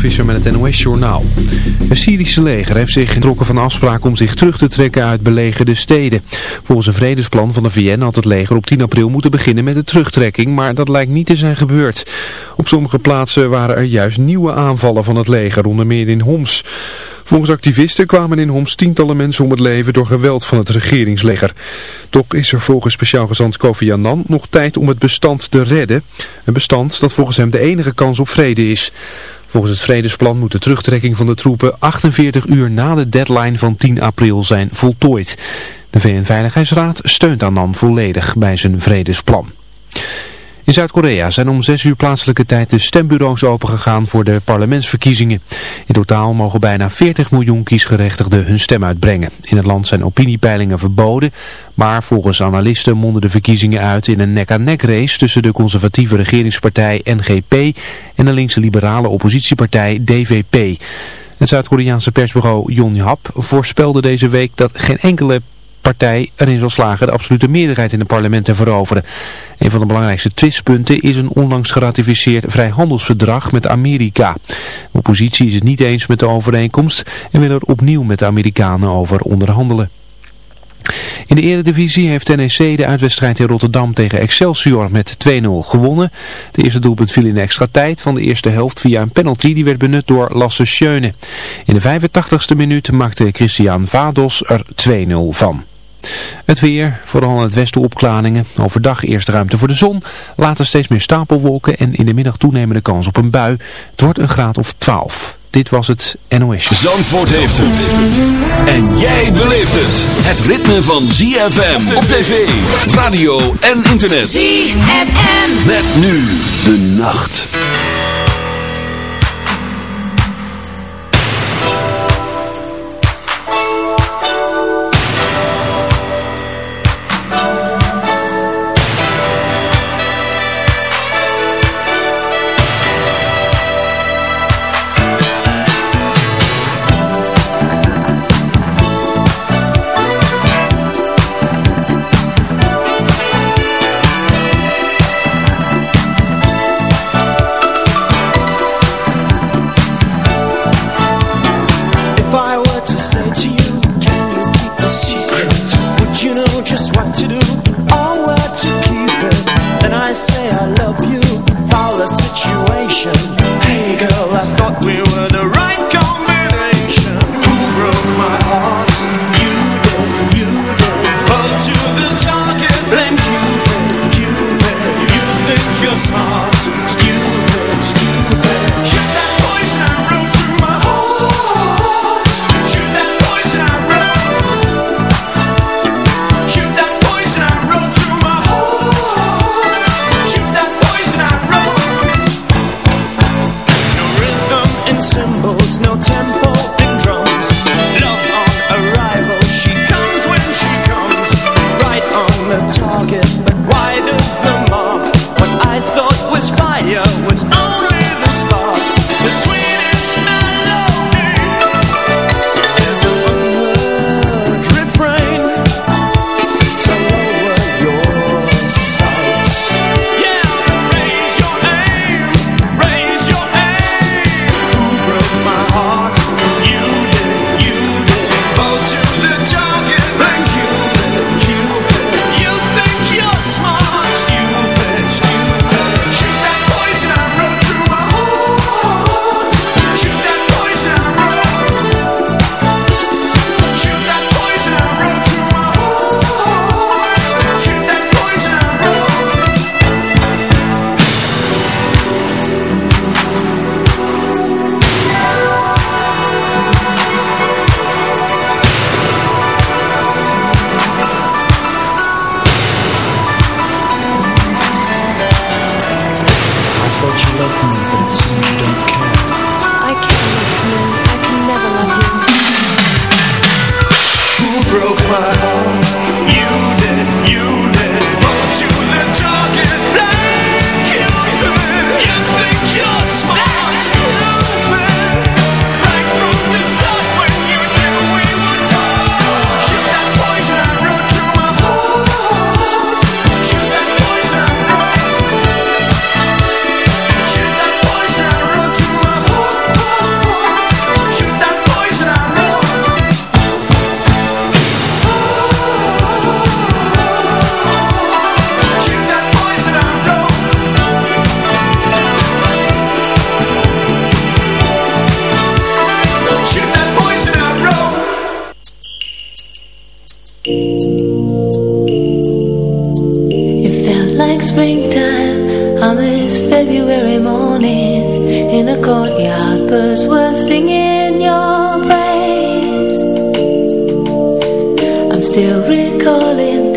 Visser met het NOS-journaal. Het Syrische leger heeft zich getrokken van afspraak om zich terug te trekken uit belegerde steden. Volgens een vredesplan van de VN had het leger op 10 april moeten beginnen met de terugtrekking, maar dat lijkt niet te zijn gebeurd. Op sommige plaatsen waren er juist nieuwe aanvallen van het leger, onder meer in Homs. Volgens activisten kwamen in Homs tientallen mensen om het leven door geweld van het regeringsleger. Toch is er volgens speciaal gezant Kofi Annan nog tijd om het bestand te redden. Een bestand dat volgens hem de enige kans op vrede is. Volgens het vredesplan moet de terugtrekking van de troepen 48 uur na de deadline van 10 april zijn voltooid. De VN-veiligheidsraad steunt Annan volledig bij zijn vredesplan. In Zuid-Korea zijn om 6 uur plaatselijke tijd de stembureaus opengegaan voor de parlementsverkiezingen. In totaal mogen bijna 40 miljoen kiesgerechtigden hun stem uitbrengen. In het land zijn opiniepeilingen verboden, maar volgens analisten monden de verkiezingen uit in een nek-aan-nek race tussen de conservatieve regeringspartij NGP en de linkse liberale oppositiepartij DVP. Het Zuid-Koreaanse persbureau Yonhap voorspelde deze week dat geen enkele partij erin zal slagen de absolute meerderheid in het parlement te veroveren. Een van de belangrijkste twistpunten is een onlangs geratificeerd vrijhandelsverdrag met Amerika. De oppositie is het niet eens met de overeenkomst en wil er opnieuw met de Amerikanen over onderhandelen. In de eredivisie heeft NEC de uitwedstrijd in Rotterdam tegen Excelsior met 2-0 gewonnen. De eerste doelpunt viel in extra tijd van de eerste helft via een penalty die werd benut door Lasse Schöne. In de 85ste minuut maakte Christian Vados er 2-0 van. Het weer, vooral in het westen opklaringen. Overdag eerst ruimte voor de zon, later steeds meer stapelwolken en in de middag toenemende kans op een bui. Het wordt een graad of 12. Dit was het NOS. Zandvoort heeft het. En jij beleeft het. Het ritme van ZFM op tv, radio en internet. ZFM. Met nu de nacht.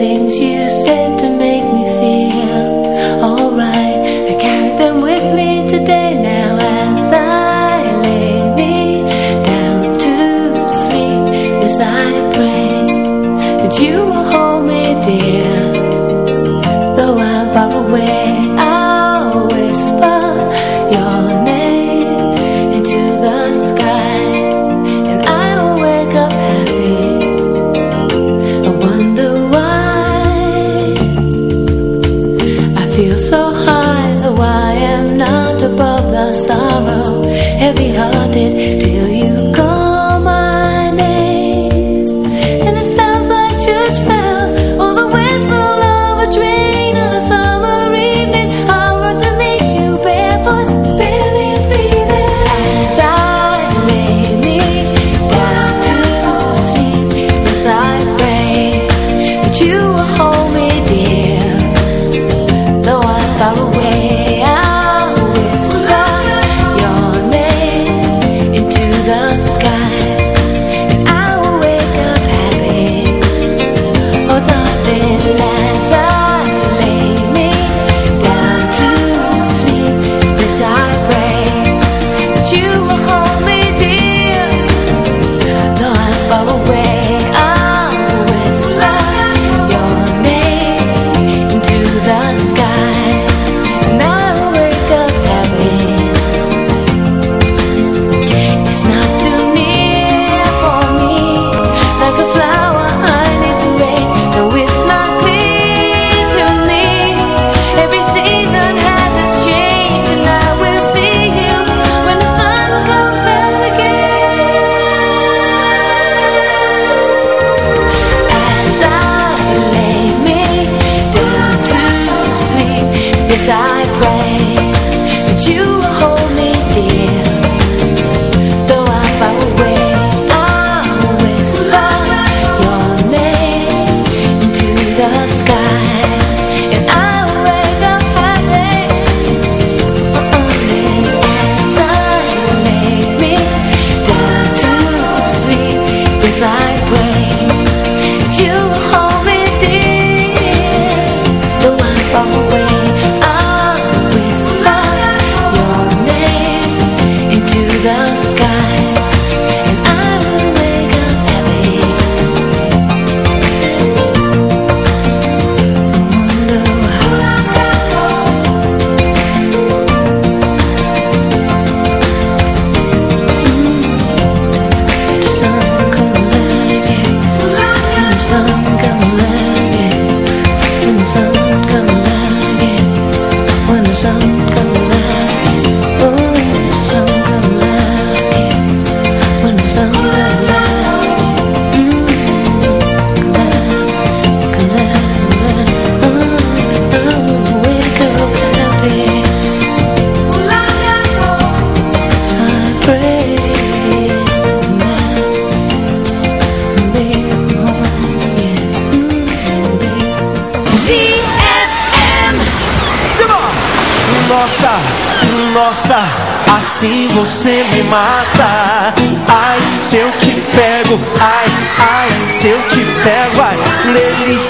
things you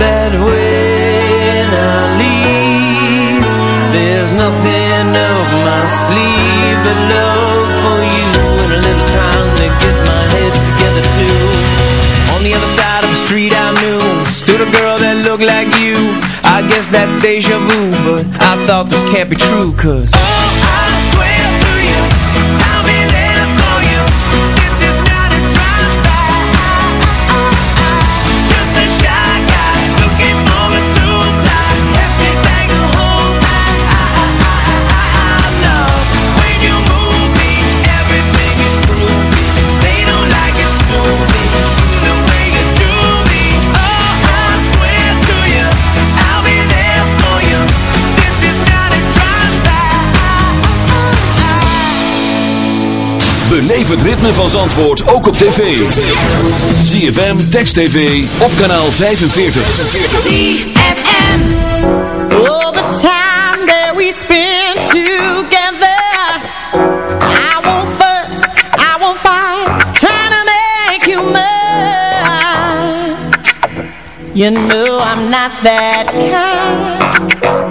that when I leave There's nothing of my sleeve but love for you And a little time to get my head together too. On the other side of the street I knew Stood a girl that looked like you. I guess that's deja vu But I thought this can't be true cause oh, Beleef het ritme van Zandvoort ook op tv. ZFM, Text TV, op kanaal 45. ZFM. All the time that we spend together. I won't fuss, I won't fight. Trying to make you mine. You know I'm not that kind.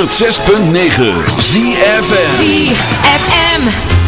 106.9 ZFM ZFM.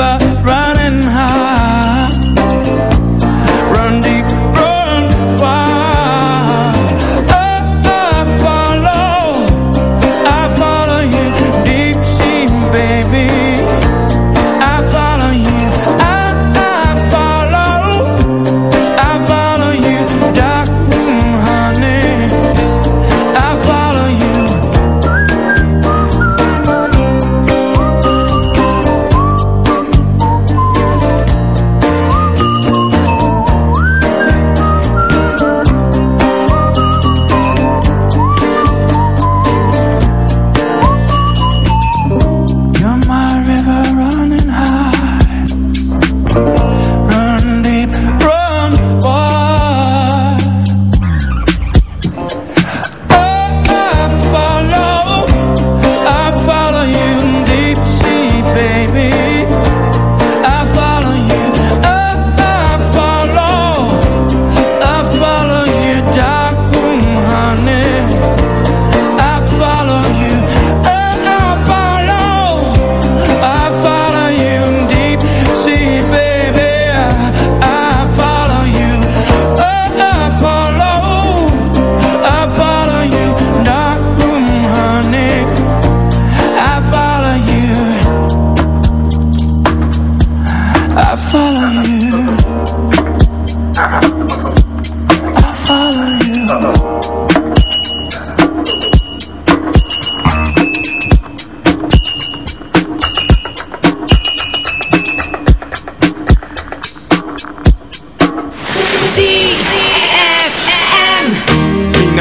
casa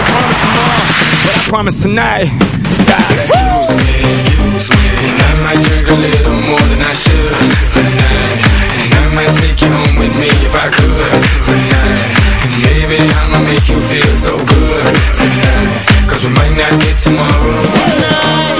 Promise tomorrow, but I promise tonight. Excuse me, excuse me, and I might drink a little more than I should tonight. And I might take you home with me if I could tonight. And maybe I'ma make you feel so good tonight. Cause we might not get tomorrow. Tonight.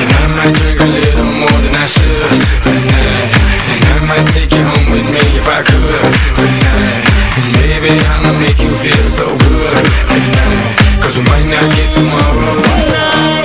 and I might drink a little more than I should tonight. And I might take you home with me if I could tonight. And baby, I'ma make you feel so good tonight. Cause we might not get tomorrow Tonight,